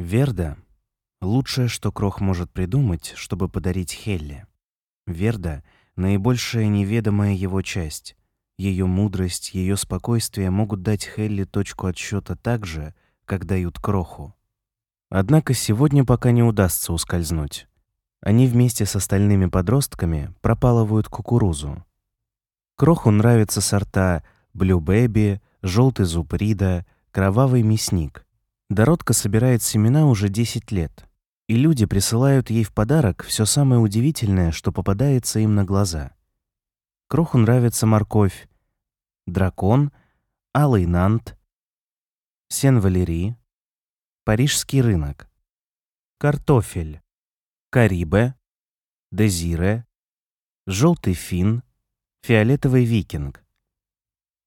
Верда — лучшее, что Крох может придумать, чтобы подарить Хелле. Верда — наибольшая неведомая его часть. Ее мудрость, ее спокойствие могут дать Хелле точку отсчета так же, как дают Кроху. Однако сегодня пока не удастся ускользнуть. Они вместе с остальными подростками пропалывают кукурузу. Кроху нравятся сорта Blue Baby, Желтый зуб Рида, Кровавый мясник. Дородка собирает семена уже 10 лет, и люди присылают ей в подарок все самое удивительное, что попадается им на глаза. Кроху нравится морковь, дракон, алый нант, сен-валерий, парижский рынок, картофель, карибе, дезире, желтый фин, фиолетовый викинг.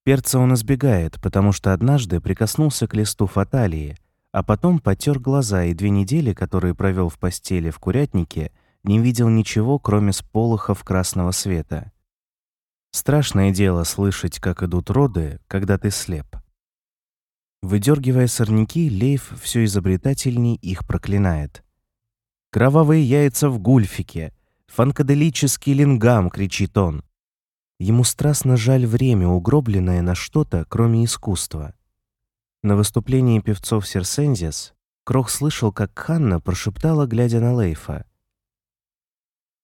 Перца он избегает, потому что однажды прикоснулся к листу фаталии, а потом потер глаза и две недели, которые провел в постели в курятнике, не видел ничего, кроме сполохов красного света. Страшное дело слышать, как идут роды, когда ты слеп. Выдергивая сорняки, Лейф все изобретательней их проклинает. «Кровавые яйца в гульфике! Фанкаделический лингам!» — кричит он. Ему страстно жаль время, угробленное на что-то, кроме искусства. На выступлении певцов Серсензис Крох слышал, как Ханна прошептала, глядя на Лейфа.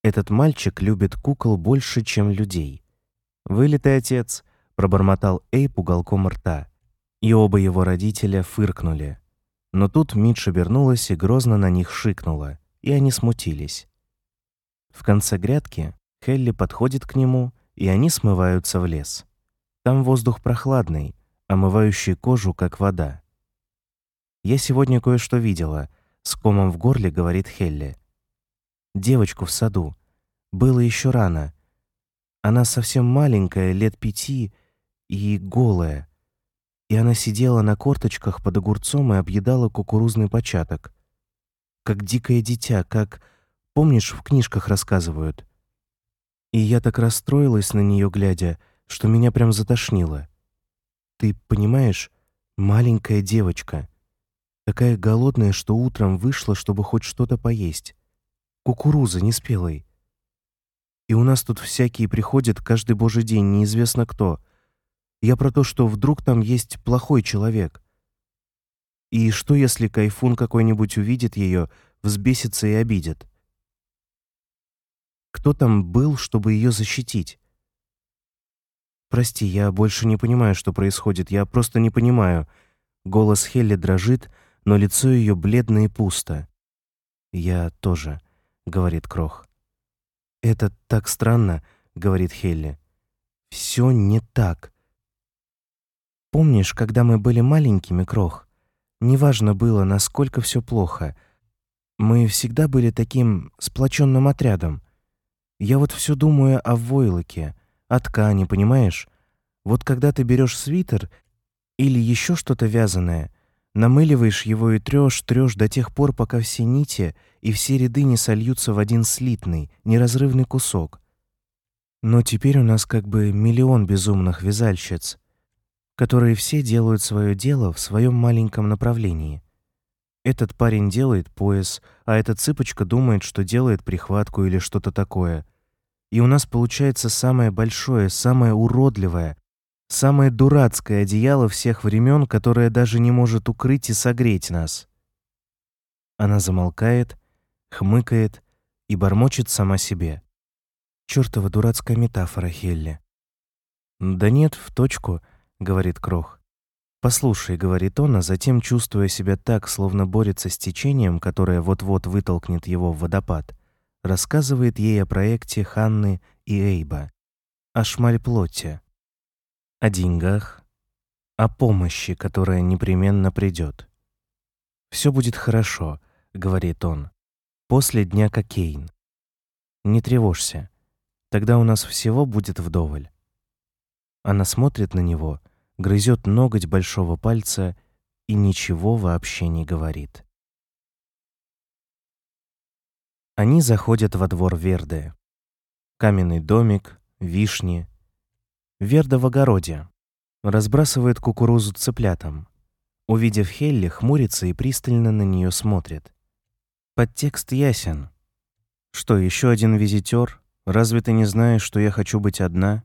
«Этот мальчик любит кукол больше, чем людей». «Вылитый отец», — пробормотал Эйп уголком рта. И оба его родителя фыркнули. Но тут Митч обернулась и грозно на них шикнула, и они смутились. В конце грядки Хелли подходит к нему, и они смываются в лес. Там воздух прохладный, омывающий кожу, как вода. «Я сегодня кое-что видела», — с комом в горле говорит Хелли. «Девочку в саду. Было еще рано. Она совсем маленькая, лет пяти, и голая. И она сидела на корточках под огурцом и объедала кукурузный початок. Как дикое дитя, как... Помнишь, в книжках рассказывают?» И я так расстроилась на нее глядя, что меня прям затошнило. Ты понимаешь, маленькая девочка, такая голодная, что утром вышла, чтобы хоть что-то поесть. Кукуруза неспелой. И у нас тут всякие приходят каждый божий день, неизвестно кто. Я про то, что вдруг там есть плохой человек. И что, если кайфун какой-нибудь увидит ее, взбесится и обидит? Кто там был, чтобы ее защитить? «Прости, я больше не понимаю, что происходит. Я просто не понимаю». Голос Хелли дрожит, но лицо ее бледно и пусто. «Я тоже», — говорит Крох. «Это так странно», — говорит Хелли. «Все не так». «Помнишь, когда мы были маленькими, Крох? Неважно было, насколько все плохо. Мы всегда были таким сплоченным отрядом. Я вот все думаю о войлоке, о ткани, понимаешь? Вот когда ты берешь свитер или еще что-то вязаное, намыливаешь его и трешь, трешь до тех пор, пока все нити и все ряды не сольются в один слитный, неразрывный кусок. Но теперь у нас как бы миллион безумных вязальщиц, которые все делают свое дело в своем маленьком направлении. Этот парень делает пояс, а эта цыпочка думает, что делает прихватку или что-то такое — и у нас получается самое большое, самое уродливое, самое дурацкое одеяло всех времен, которое даже не может укрыть и согреть нас. Она замолкает, хмыкает и бормочет сама себе. Чёртова дурацкая метафора, Хелли. «Да нет, в точку», — говорит Крох. «Послушай», — говорит он, а затем, чувствуя себя так, словно борется с течением, которое вот-вот вытолкнет его в водопад, рассказывает ей о проекте Ханны и Эйба, о шмальплоте, о деньгах, о помощи, которая непременно придет. «Все будет хорошо», — говорит он, — «после дня Кокейн. Не тревожься, тогда у нас всего будет вдоволь». Она смотрит на него, грызет ноготь большого пальца и ничего вообще не говорит. Они заходят во двор Верды. Каменный домик, вишни. Верда в огороде. Разбрасывает кукурузу цыплятам. Увидев Хелли, хмурится и пристально на нее смотрит. Подтекст ясен. Что, еще один визитер? Разве ты не знаешь, что я хочу быть одна?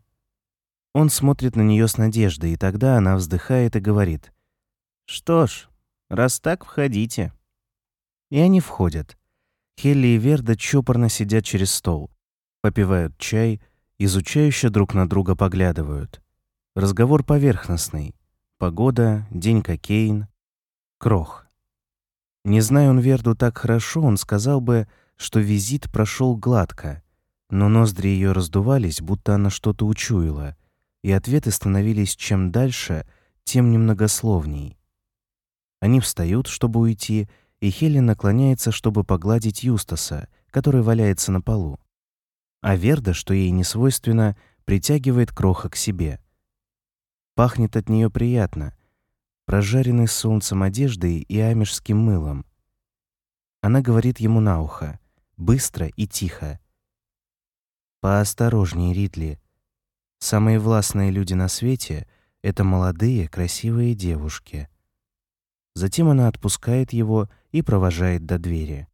Он смотрит на нее с надеждой, и тогда она вздыхает и говорит. «Что ж, раз так, входите». И они входят. Хелли и Верда чопорно сидят через стол, попивают чай, изучающе друг на друга поглядывают. Разговор поверхностный. Погода, день Кокейн, крох. Не зная он Верду так хорошо, он сказал бы, что визит прошел гладко, но ноздри ее раздувались, будто она что-то учуяла, и ответы становились чем дальше, тем немногословней. Они встают, чтобы уйти, и Хелен наклоняется, чтобы погладить Юстаса, который валяется на полу. А Верда, что ей не свойственно, притягивает Кроха к себе — Пахнет от нее приятно, прожаренной солнцем одеждой и амежским мылом. Она говорит ему на ухо, быстро и тихо. «Поосторожней, Ридли. Самые властные люди на свете — это молодые, красивые девушки». Затем она отпускает его и провожает до двери.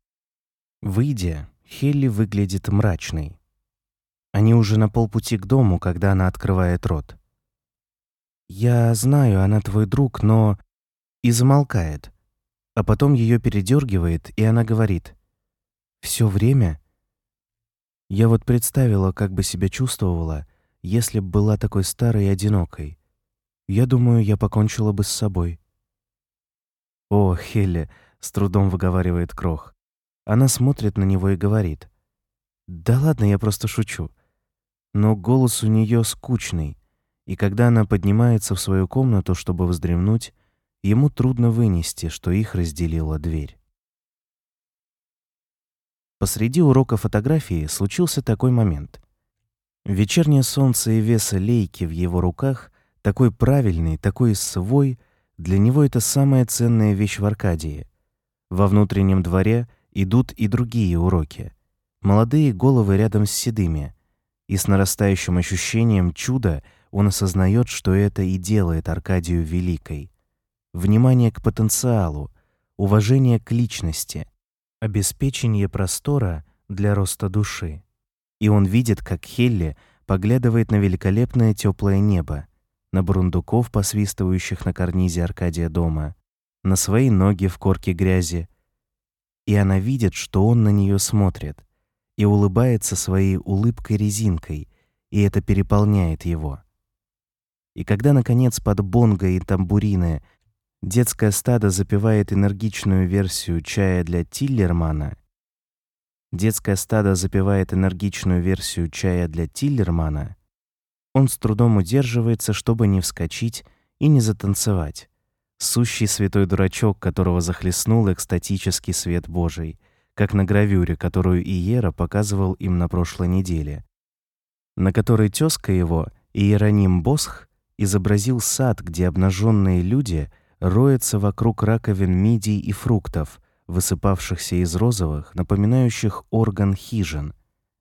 Выйдя, Хелли выглядит мрачной. Они уже на полпути к дому, когда она открывает рот. «Я знаю, она твой друг, но...» И замолкает. А потом ее передергивает, и она говорит. «Все время?» Я вот представила, как бы себя чувствовала, если б была такой старой и одинокой. Я думаю, я покончила бы с собой. «О, Хелли!» — с трудом выговаривает Крох. Она смотрит на него и говорит. «Да ладно, я просто шучу». Но голос у нее скучный, и когда она поднимается в свою комнату, чтобы вздремнуть, ему трудно вынести, что их разделила дверь. Посреди урока фотографии случился такой момент. Вечернее солнце и веса лейки в его руках, такой правильный, такой свой, для него это самая ценная вещь в Аркадии. Во внутреннем дворе идут и другие уроки. Молодые головы рядом с седыми, и с нарастающим ощущением чуда — он осознает, что это и делает Аркадию великой. Внимание к потенциалу, уважение к личности, обеспечение простора для роста души. И он видит, как Хелли поглядывает на великолепное теплое небо, на бурундуков, посвистывающих на карнизе Аркадия дома, на свои ноги в корке грязи. И она видит, что он на нее смотрит, и улыбается своей улыбкой-резинкой, и это переполняет его. И когда, наконец, под бонго и тамбурины детское стадо запевает энергичную версию чая для Тиллермана, детское стадо запевает энергичную версию чая для Тиллермана, он с трудом удерживается, чтобы не вскочить и не затанцевать. Сущий святой дурачок, которого захлестнул экстатический свет Божий, как на гравюре, которую Иера показывал им на прошлой неделе, на которой тёзка его, Иероним Босх, изобразил сад, где обнаженные люди роются вокруг раковин мидий и фруктов, высыпавшихся из розовых, напоминающих орган хижин,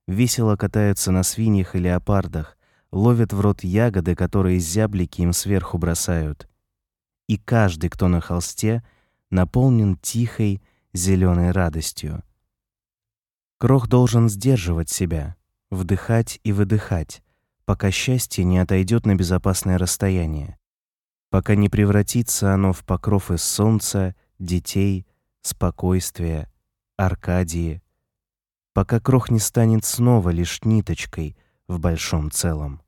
весело катаются на свиньях и леопардах, ловят в рот ягоды, которые зяблики им сверху бросают. И каждый, кто на холсте, наполнен тихой зеленой радостью. Крох должен сдерживать себя, вдыхать и выдыхать, пока счастье не отойдет на безопасное расстояние, пока не превратится оно в покров из солнца, детей, спокойствия, Аркадии, пока крох не станет снова лишь ниточкой в большом целом.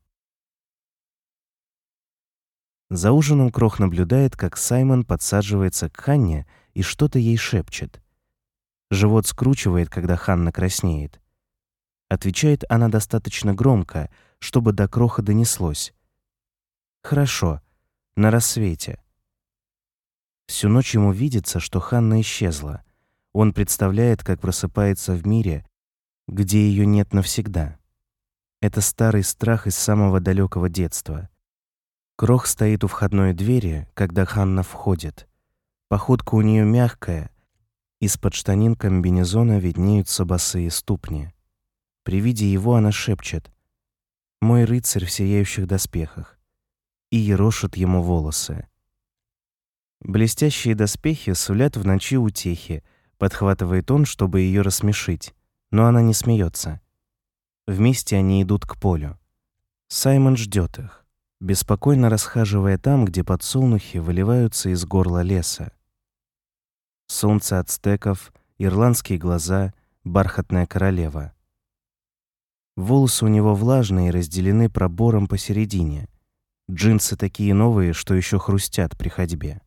За ужином Крох наблюдает, как Саймон подсаживается к Ханне и что-то ей шепчет. Живот скручивает, когда Ханна краснеет. Отвечает она достаточно громко, чтобы до кроха донеслось. Хорошо, на рассвете. Всю ночь ему видится, что Ханна исчезла. Он представляет, как просыпается в мире, где ее нет навсегда. Это старый страх из самого далекого детства. Крох стоит у входной двери, когда Ханна входит. Походка у нее мягкая, из-под штанин комбинезона виднеются босые ступни. При виде его она шепчет мой рыцарь в сияющих доспехах, и ерошит ему волосы. Блестящие доспехи сулят в ночи утехи, подхватывает он, чтобы ее рассмешить, но она не смеется. Вместе они идут к полю. Саймон ждет их, беспокойно расхаживая там, где подсолнухи выливаются из горла леса. Солнце ацтеков, ирландские глаза, бархатная королева. Волосы у него влажные и разделены пробором посередине. Джинсы такие новые, что еще хрустят при ходьбе.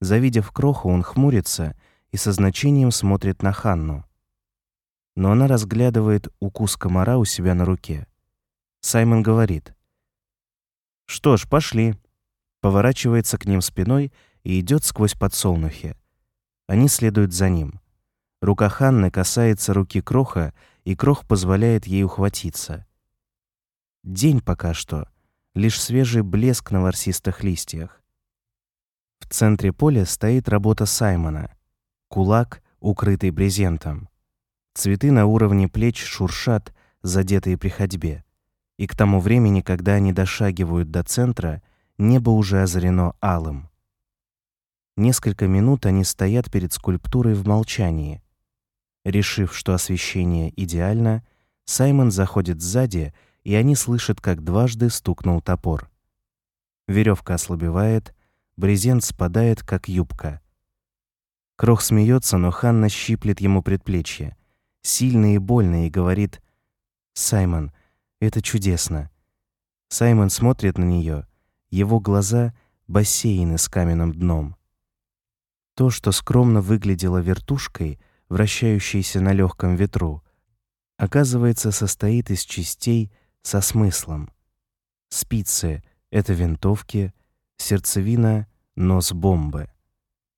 Завидев кроху, он хмурится и со значением смотрит на Ханну. Но она разглядывает укус комара у себя на руке. Саймон говорит. «Что ж, пошли». Поворачивается к ним спиной и идет сквозь подсолнухи. Они следуют за ним. Рука Ханны касается руки Кроха, и Крох позволяет ей ухватиться. День пока что, лишь свежий блеск на ворсистых листьях. В центре поля стоит работа Саймона. Кулак, укрытый брезентом. Цветы на уровне плеч шуршат, задетые при ходьбе. И к тому времени, когда они дошагивают до центра, небо уже озарено алым. Несколько минут они стоят перед скульптурой в молчании. Решив, что освещение идеально, Саймон заходит сзади, и они слышат, как дважды стукнул топор. Веревка ослабевает, брезент спадает, как юбка. Крох смеется, но Ханна щиплет ему предплечье, сильно и больно, и говорит «Саймон, это чудесно». Саймон смотрит на нее, его глаза — бассейны с каменным дном. То, что скромно выглядело вертушкой, вращающейся на легком ветру, оказывается, состоит из частей со смыслом. Спицы — это винтовки, сердцевина — нос бомбы.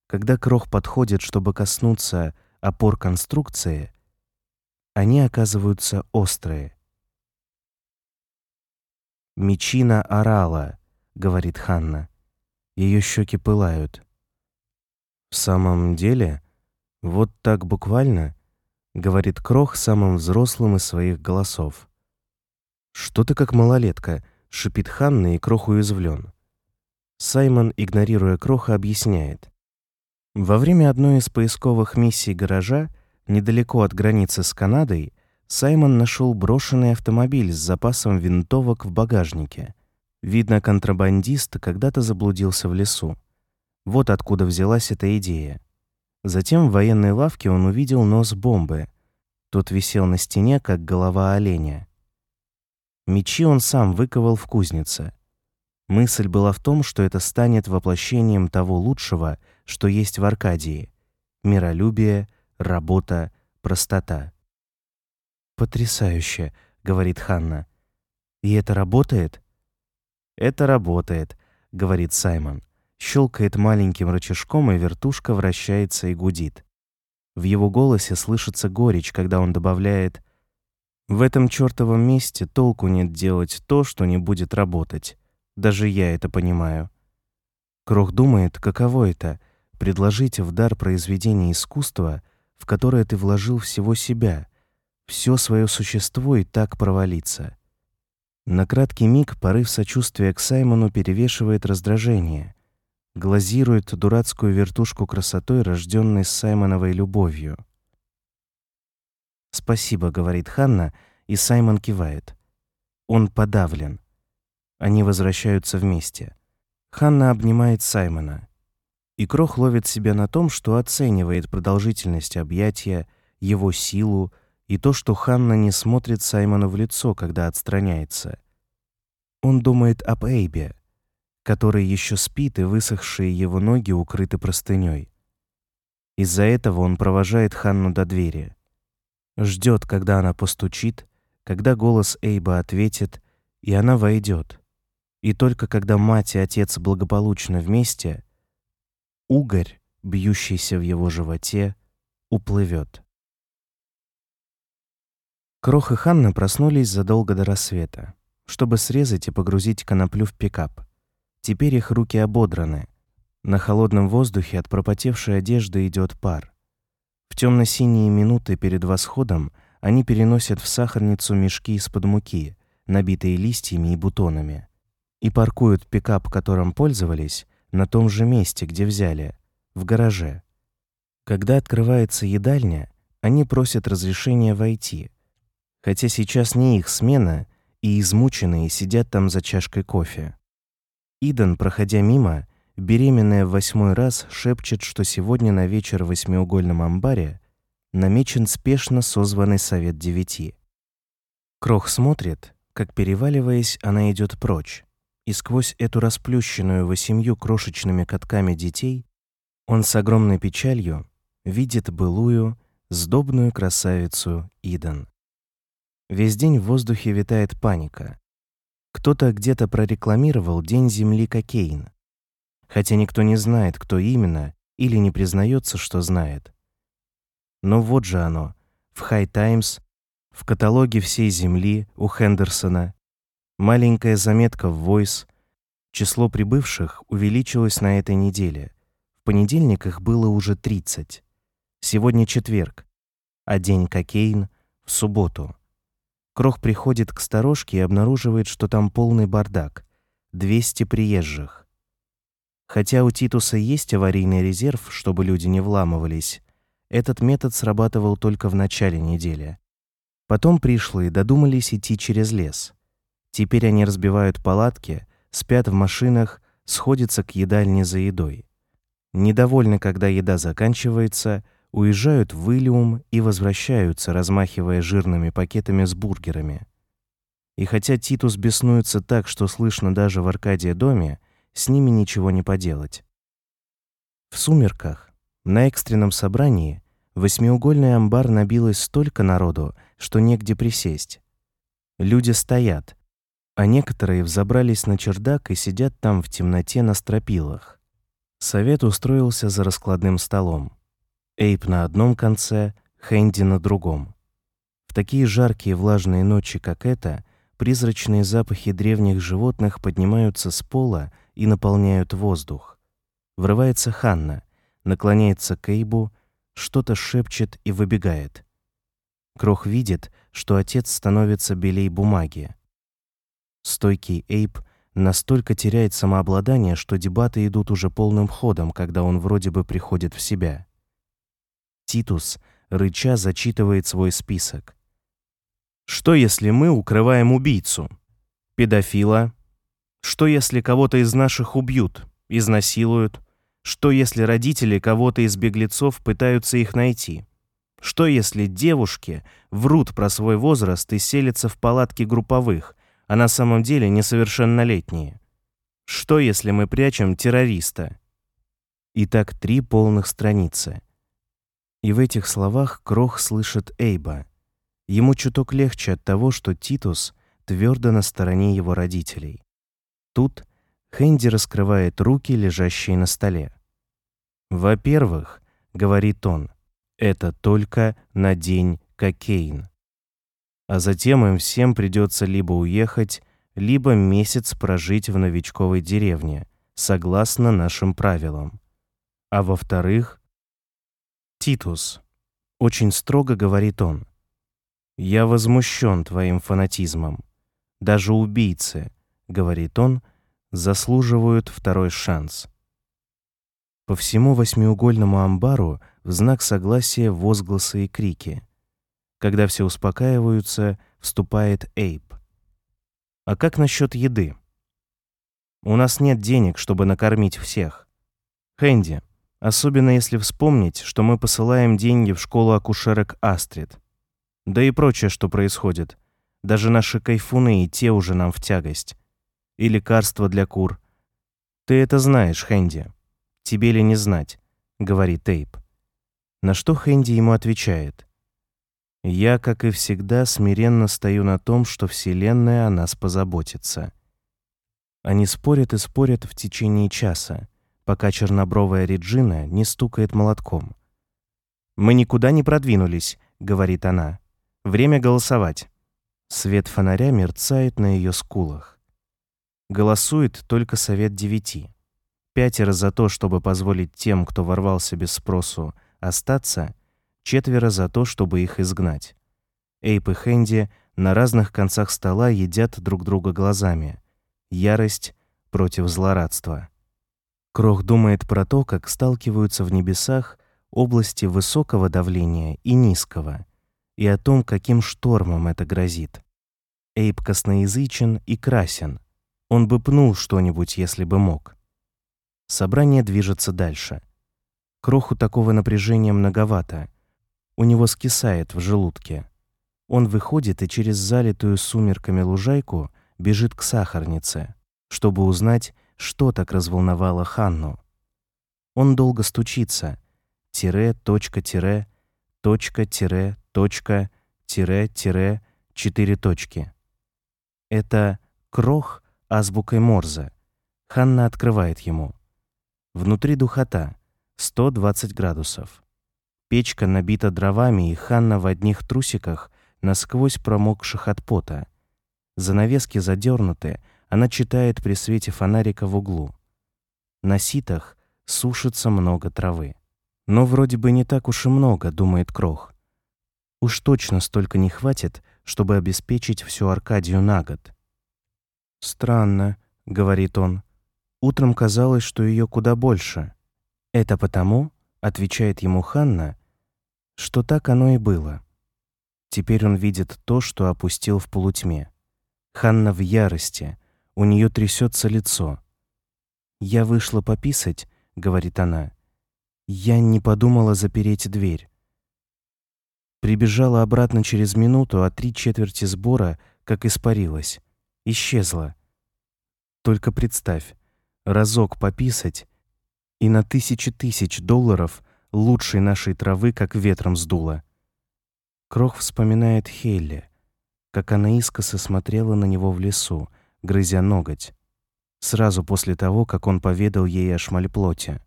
Когда крох подходит, чтобы коснуться опор конструкции, они оказываются острые. «Мечина орала», — говорит Ханна. Ее щеки пылают. «В самом деле? Вот так буквально?» — говорит Крох самым взрослым из своих голосов. «Что ты как малолетка?» — шипит Ханна, и Крох уязвлен. Саймон, игнорируя Кроха, объясняет. Во время одной из поисковых миссий гаража, недалеко от границы с Канадой, Саймон нашел брошенный автомобиль с запасом винтовок в багажнике. Видно, контрабандист когда-то заблудился в лесу. Вот откуда взялась эта идея. Затем в военной лавке он увидел нос бомбы. Тот висел на стене, как голова оленя. Мечи он сам выковал в кузнице. Мысль была в том, что это станет воплощением того лучшего, что есть в Аркадии. Миролюбие, работа, простота. «Потрясающе», — говорит Ханна. «И это работает?» «Это работает», — говорит Саймон щелкает маленьким рычажком, и вертушка вращается и гудит. В его голосе слышится горечь, когда он добавляет «В этом чёртовом месте толку нет делать то, что не будет работать. Даже я это понимаю». Крох думает, каково это — предложить в дар произведение искусства, в которое ты вложил всего себя, все свое существо и так провалиться. На краткий миг порыв сочувствия к Саймону перевешивает раздражение — глазирует дурацкую вертушку красотой, рожденной Саймоновой любовью. «Спасибо», — говорит Ханна, и Саймон кивает. Он подавлен. Они возвращаются вместе. Ханна обнимает Саймона. И Крох ловит себя на том, что оценивает продолжительность объятия, его силу и то, что Ханна не смотрит Саймону в лицо, когда отстраняется. Он думает об Эйбе, который еще спит, и высохшие его ноги укрыты простыней. Из-за этого он провожает Ханну до двери. Ждет, когда она постучит, когда голос Эйба ответит, и она войдет. И только когда мать и отец благополучно вместе, угорь, бьющийся в его животе, уплывет. Крох и Ханна проснулись задолго до рассвета, чтобы срезать и погрузить коноплю в пикап. Теперь их руки ободраны. На холодном воздухе от пропотевшей одежды идет пар. В темно-синие минуты перед восходом они переносят в сахарницу мешки из-под муки, набитые листьями и бутонами, и паркуют пикап, которым пользовались, на том же месте, где взяли, в гараже. Когда открывается едальня, они просят разрешения войти, хотя сейчас не их смена, и измученные сидят там за чашкой кофе. Идан, проходя мимо, беременная в восьмой раз шепчет, что сегодня на вечер в восьмиугольном амбаре намечен спешно созванный совет девяти. Крох смотрит, как, переваливаясь, она идет прочь, и сквозь эту расплющенную восемью крошечными катками детей он с огромной печалью видит былую, сдобную красавицу Идан. Весь день в воздухе витает паника. Кто-то где-то прорекламировал День Земли Кокейн, хотя никто не знает, кто именно, или не признается, что знает. Но вот же оно, в High Times, в каталоге всей Земли у Хендерсона, маленькая заметка в Voice, число прибывших увеличилось на этой неделе. В понедельник их было уже 30. Сегодня четверг, а день Кокейн в субботу. Крох приходит к сторожке и обнаруживает, что там полный бардак. 200 приезжих. Хотя у Титуса есть аварийный резерв, чтобы люди не вламывались, этот метод срабатывал только в начале недели. Потом пришлые додумались идти через лес. Теперь они разбивают палатки, спят в машинах, сходятся к едальне за едой. Недовольны, когда еда заканчивается, уезжают в Иллиум и возвращаются, размахивая жирными пакетами с бургерами. И хотя Титус беснуется так, что слышно даже в Аркадия доме, с ними ничего не поделать. В сумерках, на экстренном собрании, восьмиугольный амбар набилось столько народу, что негде присесть. Люди стоят, а некоторые взобрались на чердак и сидят там в темноте на стропилах. Совет устроился за раскладным столом. Эйп на одном конце, Хэнди на другом. В такие жаркие влажные ночи, как эта, призрачные запахи древних животных поднимаются с пола и наполняют воздух. Врывается Ханна, наклоняется к Эйбу, что-то шепчет и выбегает. Крох видит, что отец становится белей бумаги. Стойкий Эйб настолько теряет самообладание, что дебаты идут уже полным ходом, когда он вроде бы приходит в себя. Титус, рыча, зачитывает свой список. Что если мы укрываем убийцу? Педофила? Что если кого-то из наших убьют, изнасилуют? Что если родители кого-то из беглецов пытаются их найти? Что если девушки врут про свой возраст и селятся в палатке групповых, а на самом деле несовершеннолетние? Что если мы прячем террориста? Итак, три полных страницы. И в этих словах Крох слышит Эйба. Ему чуток легче от того, что Титус твердо на стороне его родителей. Тут Хэнди раскрывает руки, лежащие на столе. «Во-первых, — говорит он, — это только на день кокейн. А затем им всем придется либо уехать, либо месяц прожить в новичковой деревне, согласно нашим правилам. А во-вторых, Титус, очень строго говорит он, я возмущен твоим фанатизмом. Даже убийцы, говорит он, заслуживают второй шанс. По всему восьмиугольному амбару в знак согласия возгласы и крики. Когда все успокаиваются, вступает Эйп. А как насчет еды? У нас нет денег, чтобы накормить всех. Хэнди, Особенно если вспомнить, что мы посылаем деньги в школу акушерок Астрид. Да и прочее, что происходит. Даже наши кайфуны и те уже нам в тягость. И лекарства для кур. Ты это знаешь, Хэнди. Тебе ли не знать, говорит Тейп. На что Хэнди ему отвечает. Я, как и всегда, смиренно стою на том, что Вселенная о нас позаботится. Они спорят и спорят в течение часа пока чернобровая Реджина не стукает молотком. «Мы никуда не продвинулись», — говорит она. «Время голосовать». Свет фонаря мерцает на ее скулах. Голосует только Совет Девяти. Пятеро за то, чтобы позволить тем, кто ворвался без спросу, остаться, четверо за то, чтобы их изгнать. Эйп и Хэнди на разных концах стола едят друг друга глазами. Ярость против злорадства. Крох думает про то, как сталкиваются в небесах области высокого давления и низкого, и о том, каким штормом это грозит. Эйб косноязычен и красен. Он бы пнул что-нибудь, если бы мог. Собрание движется дальше. Кроху такого напряжения многовато. У него скисает в желудке. Он выходит и через залитую сумерками лужайку бежит к сахарнице, чтобы узнать, что так разволновало Ханну. Он долго стучится. Тире, точка, тире, точка, тире, точка, тире, тире, четыре точки. Это крох азбукой Морзе. Ханна открывает ему. Внутри духота, 120 градусов. Печка набита дровами, и Ханна в одних трусиках, насквозь промокших от пота. Занавески задернуты, она читает при свете фонарика в углу. На ситах сушится много травы. Но вроде бы не так уж и много, думает Крох. Уж точно столько не хватит, чтобы обеспечить всю Аркадию на год. «Странно», — говорит он. «Утром казалось, что ее куда больше». «Это потому», — отвечает ему Ханна, — «что так оно и было». Теперь он видит то, что опустил в полутьме. Ханна в ярости, у нее трясется лицо. «Я вышла пописать», — говорит она. «Я не подумала запереть дверь». Прибежала обратно через минуту, а три четверти сбора как испарилась. Исчезла. Только представь, разок пописать, и на тысячи тысяч долларов лучшей нашей травы как ветром сдуло. Крох вспоминает Хелли, как она искоса смотрела на него в лесу, грызя ноготь, сразу после того, как он поведал ей о шмальплоте.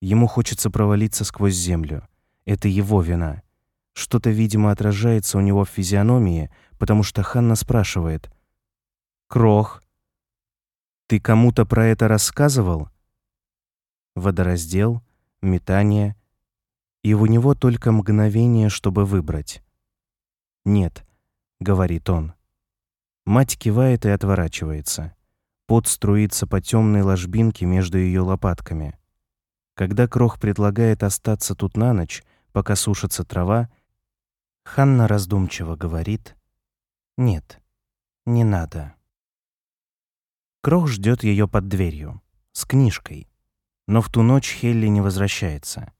Ему хочется провалиться сквозь землю. Это его вина. Что-то, видимо, отражается у него в физиономии, потому что Ханна спрашивает. «Крох, ты кому-то про это рассказывал?» Водораздел, метание, и у него только мгновение, чтобы выбрать. «Нет», — говорит он. Мать кивает и отворачивается. Пот струится по темной ложбинке между ее лопатками. Когда Крох предлагает остаться тут на ночь, пока сушится трава, Ханна раздумчиво говорит «Нет, не надо». Крох ждет ее под дверью, с книжкой. Но в ту ночь Хелли не возвращается.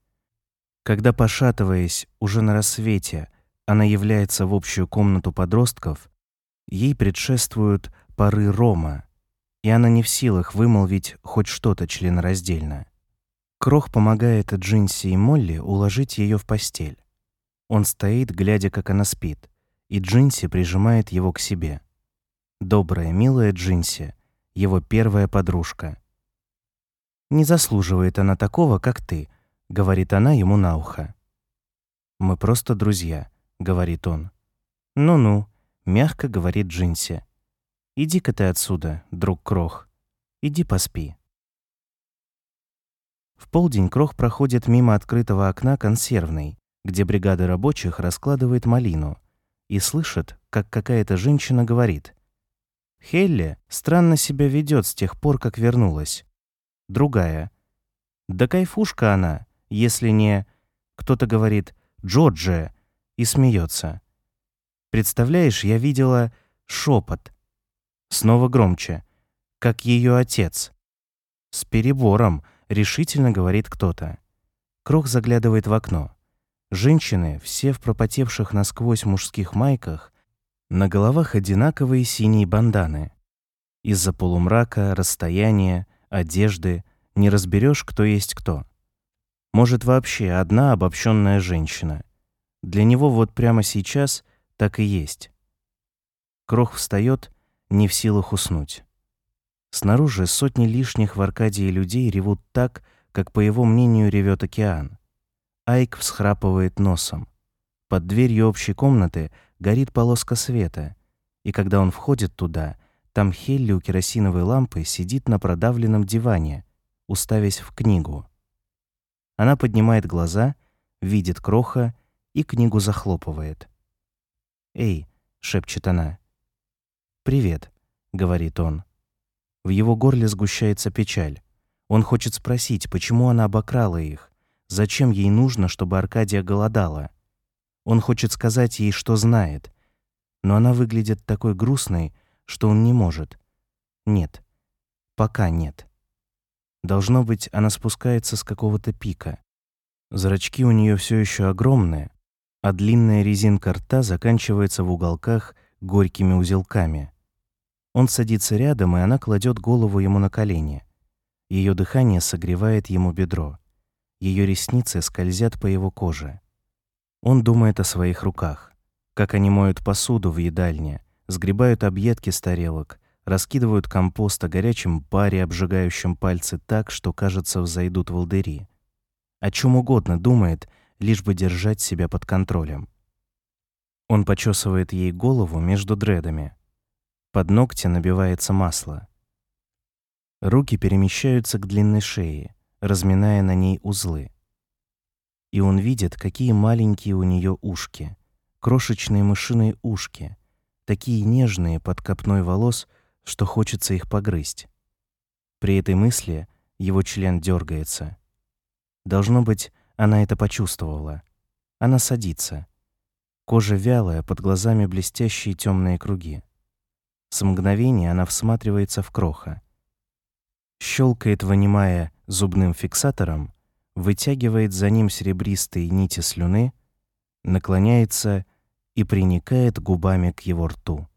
Когда, пошатываясь, уже на рассвете, она является в общую комнату подростков, ей предшествуют пары рома, и она не в силах вымолвить хоть что-то членораздельно. Крох помогает Джинси и Молли уложить ее в постель. Он стоит, глядя, как она спит, и Джинси прижимает его к себе. Добрая, милая Джинси, его первая подружка. «Не заслуживает она такого, как ты», — говорит она ему на ухо. «Мы просто друзья», — говорит он. «Ну-ну», — мягко говорит Джинси. «Иди-ка ты отсюда, друг Крох. Иди поспи». В полдень Крох проходит мимо открытого окна консервной, где бригада рабочих раскладывает малину, и слышит, как какая-то женщина говорит. «Хелли странно себя ведет с тех пор, как вернулась». Другая. «Да кайфушка она, если не...» Кто-то говорит «Джорджия» и смеется. Представляешь, я видела шепот. Снова громче. Как ее отец. С перебором — решительно говорит кто-то. Крох заглядывает в окно. Женщины, все в пропотевших насквозь мужских майках, на головах одинаковые синие банданы. Из-за полумрака, расстояния, одежды не разберешь, кто есть кто. Может, вообще одна обобщенная женщина. Для него вот прямо сейчас так и есть. Крох встает, не в силах уснуть. Снаружи сотни лишних в Аркадии людей ревут так, как, по его мнению, ревет океан. Айк всхрапывает носом. Под дверью общей комнаты горит полоска света, и когда он входит туда, там Хелли у керосиновой лампы сидит на продавленном диване, уставясь в книгу. Она поднимает глаза, видит кроха и книгу захлопывает. «Эй!» — шепчет она. «Привет», — говорит он. В его горле сгущается печаль. Он хочет спросить, почему она обокрала их, зачем ей нужно, чтобы Аркадия голодала. Он хочет сказать ей, что знает, но она выглядит такой грустной, что он не может. Нет, пока нет. Должно быть, она спускается с какого-то пика. Зрачки у нее все еще огромные, а длинная резинка рта заканчивается в уголках горькими узелками. Он садится рядом, и она кладет голову ему на колени. Ее дыхание согревает ему бедро. Ее ресницы скользят по его коже. Он думает о своих руках, как они моют посуду в едальне, сгребают объедки с тарелок, раскидывают компост о горячем паре, обжигающем пальцы так, что, кажется, взойдут волдыри. О чем угодно думает, лишь бы держать себя под контролем. Он почесывает ей голову между дредами. Под ногти набивается масло. Руки перемещаются к длинной шее, разминая на ней узлы. И он видит, какие маленькие у нее ушки, крошечные мышиные ушки, такие нежные под копной волос, что хочется их погрызть. При этой мысли его член дергается. Должно быть, она это почувствовала. Она садится. Кожа вялая, под глазами блестящие темные круги. С мгновения она всматривается в кроха. Щелкает, вынимая зубным фиксатором, вытягивает за ним серебристые нити слюны, наклоняется и приникает губами к его рту.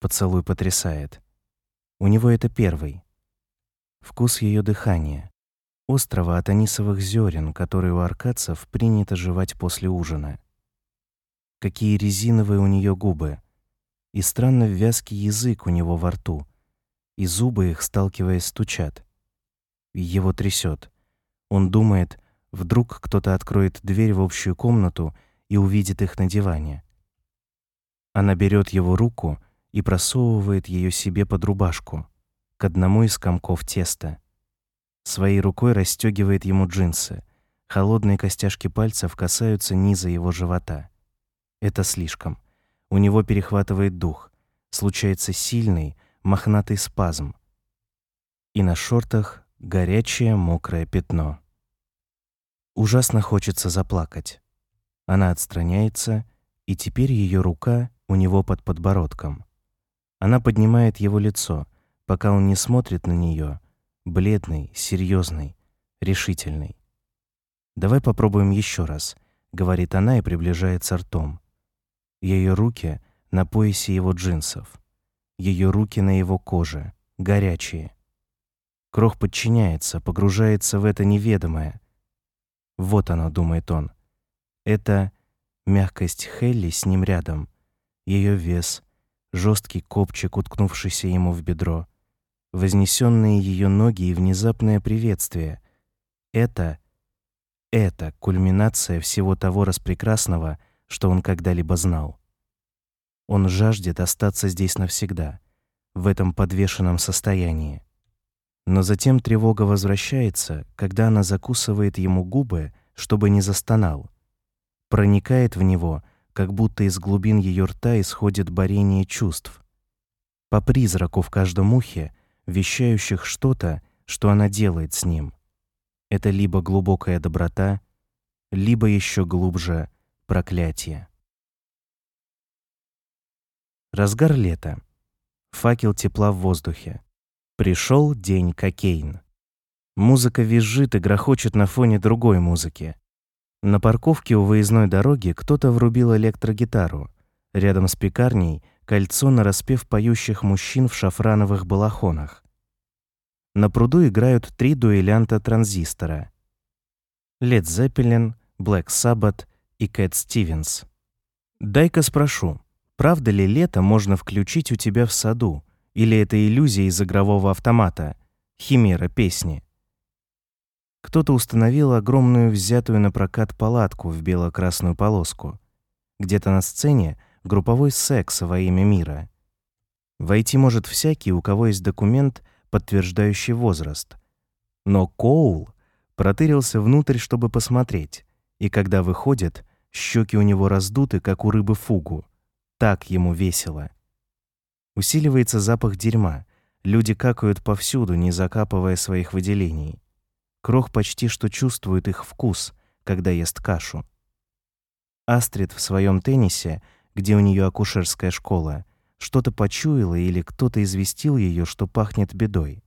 Поцелуй потрясает. У него это первый. Вкус ее дыхания, острова от анисовых зерен, которые у аркадцев принято жевать после ужина. Какие резиновые у нее губы, и странно вязкий язык у него во рту, и зубы их, сталкиваясь, стучат. Его трясет. Он думает, вдруг кто-то откроет дверь в общую комнату и увидит их на диване. Она берет его руку и просовывает ее себе под рубашку, к одному из комков теста. Своей рукой расстегивает ему джинсы. Холодные костяшки пальцев касаются низа его живота. Это слишком. У него перехватывает дух. Случается сильный, мохнатый спазм. И на шортах горячее мокрое пятно. Ужасно хочется заплакать. Она отстраняется, и теперь ее рука у него под подбородком. Она поднимает его лицо, пока он не смотрит на нее, бледный, серьезный, решительный. «Давай попробуем еще раз», — говорит она и приближается ртом. Ее руки на поясе его джинсов. Ее руки на его коже, горячие. Крох подчиняется, погружается в это неведомое. Вот оно, думает он. Это мягкость Хелли с ним рядом, ее вес, жесткий копчик, уткнувшийся ему в бедро, вознесенные ее ноги и внезапное приветствие. Это это кульминация всего того распрекрасного, что он когда-либо знал. Он жаждет остаться здесь навсегда, в этом подвешенном состоянии. Но затем тревога возвращается, когда она закусывает ему губы, чтобы не застонал. Проникает в него — как будто из глубин ее рта исходит борение чувств. По призраку в каждом ухе, вещающих что-то, что она делает с ним. Это либо глубокая доброта, либо еще глубже проклятие. Разгар лета. Факел тепла в воздухе. Пришел день кокейн. Музыка визжит и грохочет на фоне другой музыки. На парковке у выездной дороги кто-то врубил электрогитару. Рядом с пекарней кольцо на распев поющих мужчин в шафрановых балахонах. На пруду играют три дуэлянта транзистора. Лед Зеппелин, Блэк Sabbath и Кэт Стивенс. Дай-ка спрошу, правда ли лето можно включить у тебя в саду, или это иллюзия из игрового автомата, химера песни? Кто-то установил огромную взятую на прокат палатку в бело-красную полоску. Где-то на сцене групповой секс во имя мира. Войти может всякий, у кого есть документ, подтверждающий возраст. Но Коул протырился внутрь, чтобы посмотреть, и когда выходит, щеки у него раздуты, как у рыбы фугу. Так ему весело. Усиливается запах дерьма, Люди какают повсюду, не закапывая своих выделений. Крох почти что чувствует их вкус, когда ест кашу. Астрид в своем теннисе, где у нее акушерская школа, что-то почуяла или кто-то известил ее, что пахнет бедой.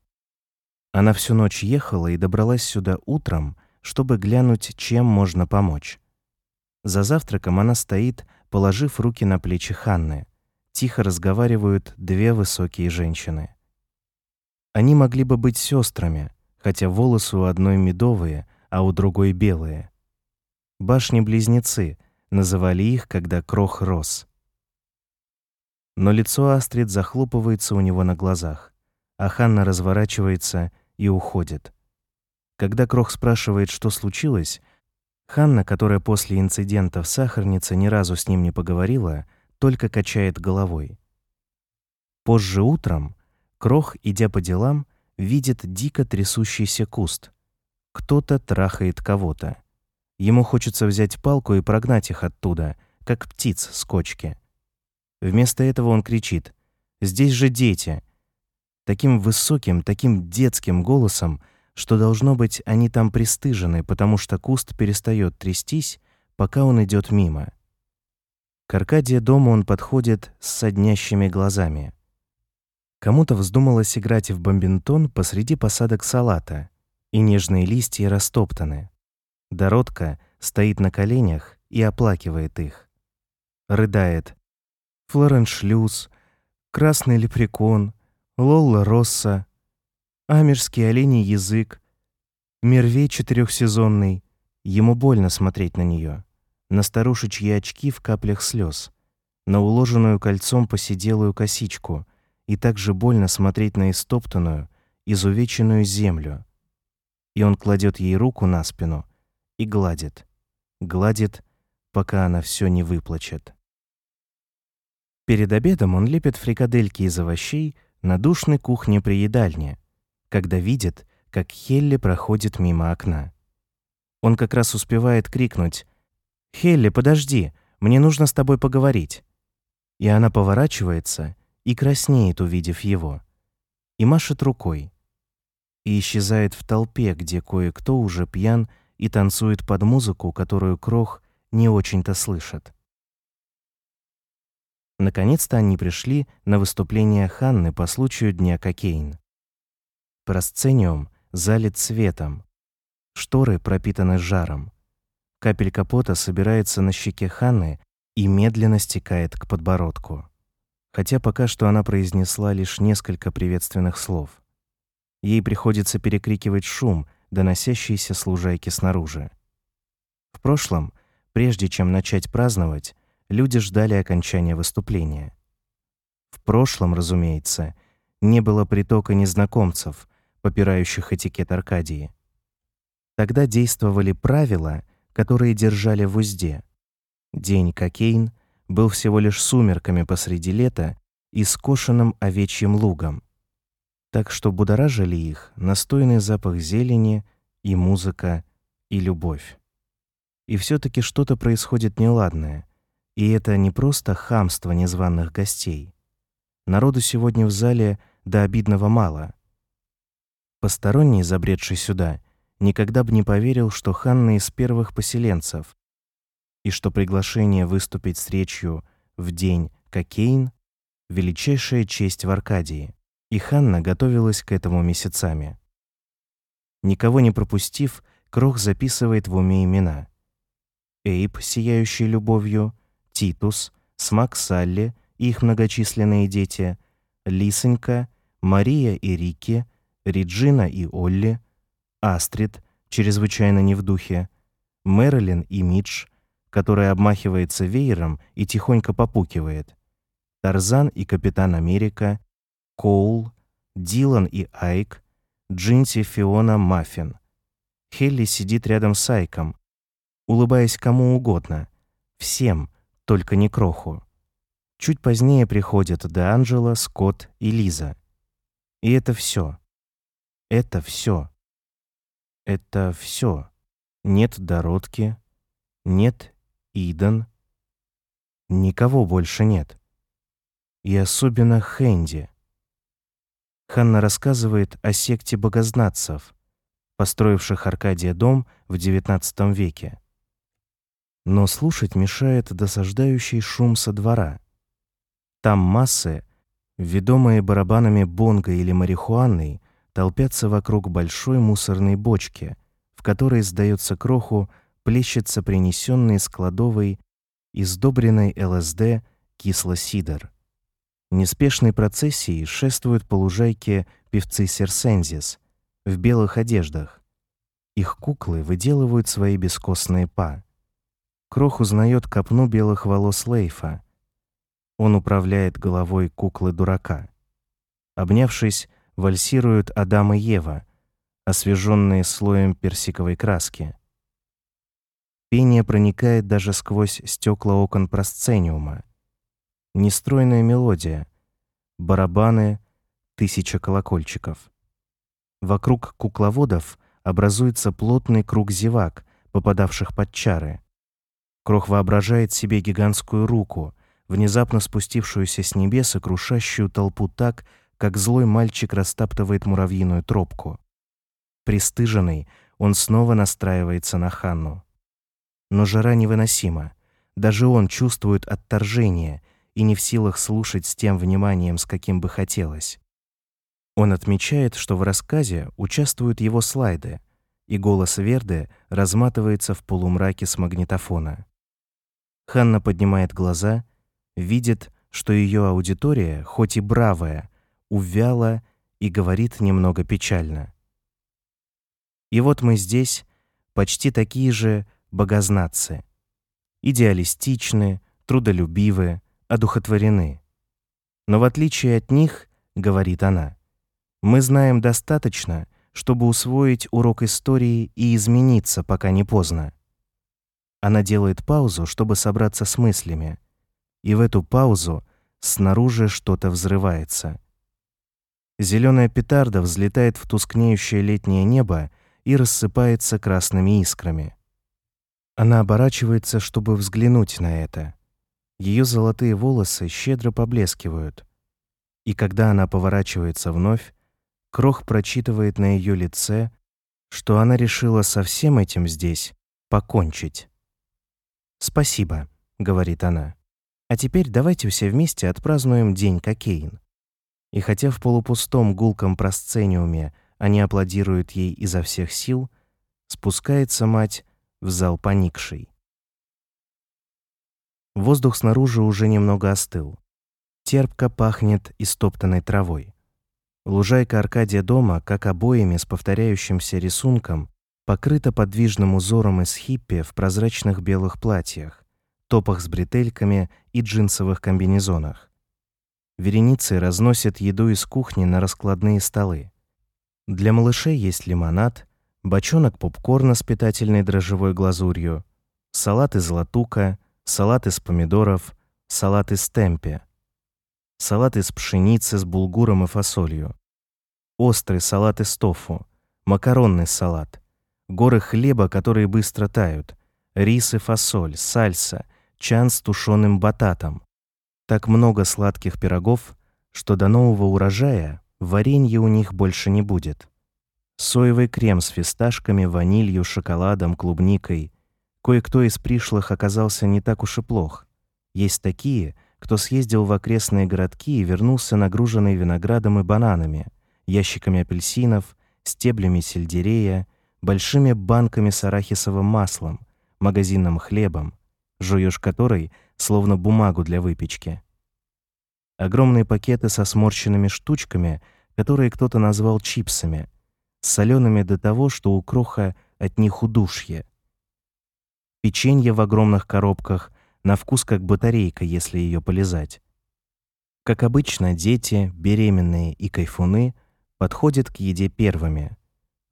Она всю ночь ехала и добралась сюда утром, чтобы глянуть, чем можно помочь. За завтраком она стоит, положив руки на плечи Ханны. Тихо разговаривают две высокие женщины. Они могли бы быть сестрами, хотя волосы у одной медовые, а у другой белые. Башни-близнецы называли их, когда крох рос. Но лицо Астрид захлопывается у него на глазах, а Ханна разворачивается и уходит. Когда Крох спрашивает, что случилось, Ханна, которая после инцидента в сахарнице ни разу с ним не поговорила, только качает головой. Позже утром Крох, идя по делам, видит дико трясущийся куст. Кто-то трахает кого-то. Ему хочется взять палку и прогнать их оттуда, как птиц с кочки. Вместо этого он кричит «Здесь же дети!» Таким высоким, таким детским голосом, что, должно быть, они там пристыжены, потому что куст перестает трястись, пока он идет мимо. К Аркадия дома он подходит с соднящими глазами. Кому-то вздумалось играть в бомбинтон посреди посадок салата, и нежные листья растоптаны. Дородка стоит на коленях и оплакивает их. Рыдает. Флореншлюз, Красный лепрекон, Лолла Росса, Амерский оленей язык, Мервей четырехсезонный. Ему больно смотреть на нее, на старушечьи очки в каплях слез, на уложенную кольцом посиделую косичку, и также больно смотреть на истоптанную, изувеченную землю. И он кладет ей руку на спину и гладит, гладит, пока она все не выплачет. Перед обедом он лепит фрикадельки из овощей на душной кухне-приедальне, когда видит, как Хелли проходит мимо окна. Он как раз успевает крикнуть «Хелли, подожди, мне нужно с тобой поговорить». И она поворачивается и краснеет, увидев его, и машет рукой, и исчезает в толпе, где кое-кто уже пьян и танцует под музыку, которую Крох не очень-то слышит. Наконец-то они пришли на выступление Ханны по случаю Дня Кокейн. Просцениум залит светом. Шторы пропитаны жаром. Капелька пота собирается на щеке Ханны и медленно стекает к подбородку. Хотя пока что она произнесла лишь несколько приветственных слов. Ей приходится перекрикивать шум, доносящийся с лужайки снаружи. В прошлом, прежде чем начать праздновать, люди ждали окончания выступления. В прошлом, разумеется, не было притока незнакомцев, попирающих этикет Аркадии. Тогда действовали правила, которые держали в узде. День Кокейн был всего лишь сумерками посреди лета и скошенным овечьим лугом. Так что будоражили их настойный запах зелени и музыка, и любовь. И все таки что-то происходит неладное, и это не просто хамство незваных гостей. Народу сегодня в зале до обидного мало. Посторонний, забредший сюда, никогда бы не поверил, что Ханна из первых поселенцев, и что приглашение выступить с речью в день Кокейн — величайшая честь в Аркадии, и Ханна готовилась к этому месяцами. Никого не пропустив, Крох записывает в уме имена. Эйб, сияющий любовью, Титус, Смак Салли и их многочисленные дети, Лисонька, Мария и Рики — Реджина и Олли, Астрид, чрезвычайно не в духе, Мэрилин и Мидж, которая обмахивается веером и тихонько попукивает, Тарзан и Капитан Америка, Коул, Дилан и Айк, Джинси Фиона Маффин. Хелли сидит рядом с Айком, улыбаясь кому угодно, всем, только не Кроху. Чуть позднее приходят Де Скотт и Лиза. И это все. Это все. Это все. Нет Дородки, нет Идан, никого больше нет. И особенно Хэнди. Ханна рассказывает о секте богознатцев, построивших Аркадия дом в XIX веке. Но слушать мешает досаждающий шум со двора. Там массы, ведомые барабанами бонго или марихуаной, толпятся вокруг большой мусорной бочки, в которой, сдается кроху, плещется принесенный с кладовой издобренной ЛСД кисло-сидр. Неспешной процессией шествуют по лужайке певцы Серсензис в белых одеждах. Их куклы выделывают свои бескостные па. Крох узнает копну белых волос Лейфа. Он управляет головой куклы-дурака. Обнявшись, вальсируют Адам и Ева, освеженные слоем персиковой краски. Пение проникает даже сквозь стекла окон просцениума. Нестройная мелодия, барабаны, тысяча колокольчиков. Вокруг кукловодов образуется плотный круг зевак, попадавших под чары. Крох воображает себе гигантскую руку, внезапно спустившуюся с небес и крушащую толпу так, как злой мальчик растаптывает муравьиную тропку. Пристыженный, он снова настраивается на Ханну. Но жара невыносима. Даже он чувствует отторжение и не в силах слушать с тем вниманием, с каким бы хотелось. Он отмечает, что в рассказе участвуют его слайды, и голос Верды разматывается в полумраке с магнитофона. Ханна поднимает глаза, видит, что ее аудитория, хоть и бравая, увяла и говорит немного печально. И вот мы здесь, почти такие же богознатцы, идеалистичны, трудолюбивы, одухотворены. Но в отличие от них, говорит она, мы знаем достаточно, чтобы усвоить урок истории и измениться, пока не поздно. Она делает паузу, чтобы собраться с мыслями, и в эту паузу снаружи что-то взрывается. Зеленая петарда взлетает в тускнеющее летнее небо и рассыпается красными искрами. Она оборачивается, чтобы взглянуть на это. Ее золотые волосы щедро поблескивают. И когда она поворачивается вновь, Крох прочитывает на ее лице, что она решила со всем этим здесь покончить. «Спасибо», — говорит она. «А теперь давайте все вместе отпразднуем День Кокейн». И хотя в полупустом гулком просцениуме они аплодируют ей изо всех сил, спускается мать в зал поникший. Воздух снаружи уже немного остыл. Терпко пахнет истоптанной травой. Лужайка Аркадия дома, как обоями с повторяющимся рисунком, покрыта подвижным узором из хиппи в прозрачных белых платьях, топах с бретельками и джинсовых комбинезонах. Вереницы разносят еду из кухни на раскладные столы. Для малышей есть лимонад, бочонок попкорна с питательной дрожжевой глазурью, салат из латука, салат из помидоров, салат из темпе, салат из пшеницы с булгуром и фасолью, острый салат из тофу, макаронный салат, горы хлеба, которые быстро тают, рис и фасоль, сальса, чан с тушеным бататом, так много сладких пирогов, что до нового урожая варенья у них больше не будет. Соевый крем с фисташками, ванилью, шоколадом, клубникой. Кое-кто из пришлых оказался не так уж и плох. Есть такие, кто съездил в окрестные городки и вернулся нагруженный виноградом и бананами, ящиками апельсинов, стеблями сельдерея, большими банками с арахисовым маслом, магазинным хлебом, жуешь который — словно бумагу для выпечки. Огромные пакеты со сморщенными штучками, которые кто-то назвал чипсами, солеными до того, что у кроха от них удушье. Печенье в огромных коробках, на вкус как батарейка, если ее полезать. Как обычно, дети, беременные и кайфуны подходят к еде первыми,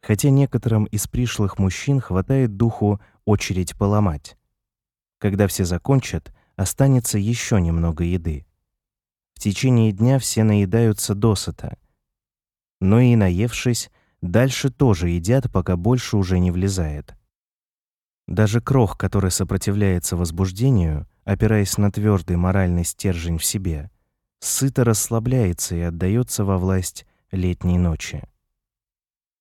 хотя некоторым из пришлых мужчин хватает духу очередь поломать. Когда все закончат, останется еще немного еды. В течение дня все наедаются досыта. Но и наевшись, дальше тоже едят, пока больше уже не влезает. Даже крох, который сопротивляется возбуждению, опираясь на твердый моральный стержень в себе, сыто расслабляется и отдается во власть летней ночи.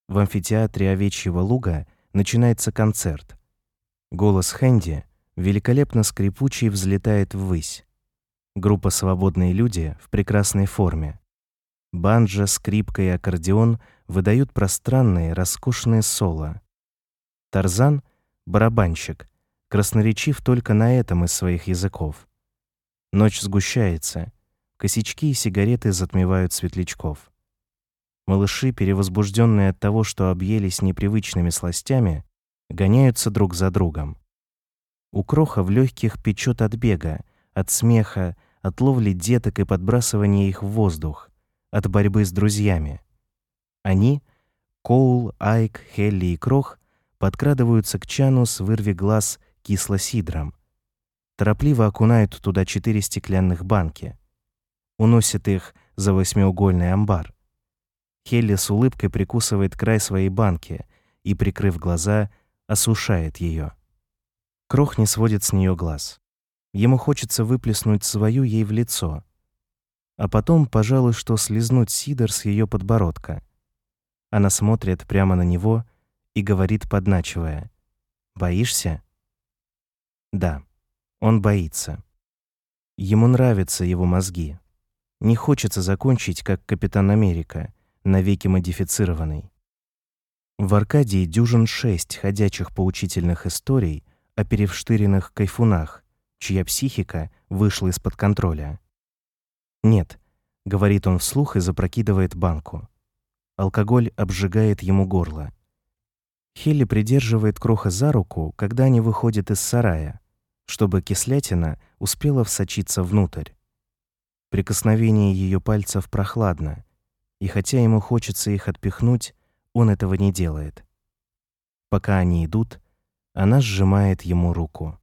В амфитеатре Овечьего луга начинается концерт. Голос Хэнди, великолепно скрипучий, взлетает ввысь. Группа «Свободные люди» в прекрасной форме. Банджо, скрипка и аккордеон выдают пространные, роскошные соло. Тарзан — барабанщик, красноречив только на этом из своих языков. Ночь сгущается, косячки и сигареты затмевают светлячков. Малыши, перевозбужденные от того, что объелись непривычными сластями, гоняются друг за другом. У кроха в легких печет от бега, от смеха, от ловли деток и подбрасывания их в воздух, от борьбы с друзьями. Они, Коул, Айк, Хелли и Крох, подкрадываются к чану с вырви глаз кислосидром. Торопливо окунают туда четыре стеклянных банки. Уносят их за восьмиугольный амбар. Хелли с улыбкой прикусывает край своей банки и, прикрыв глаза, осушает ее. Крох не сводит с нее глаз. Ему хочется выплеснуть свою ей в лицо — а потом, пожалуй, что слезнуть сидор с ее подбородка. Она смотрит прямо на него и говорит, подначивая: "Боишься?" Да. Он боится. Ему нравятся его мозги. Не хочется закончить как Капитан Америка, навеки модифицированный. В Аркадии дюжин шесть ходячих поучительных историй о перевштыренных кайфунах, чья психика вышла из-под контроля. «Нет», — говорит он вслух и запрокидывает банку. Алкоголь обжигает ему горло. Хелли придерживает Кроха за руку, когда они выходят из сарая, чтобы кислятина успела всочиться внутрь. Прикосновение ее пальцев прохладно, и хотя ему хочется их отпихнуть, он этого не делает. Пока они идут, она сжимает ему руку.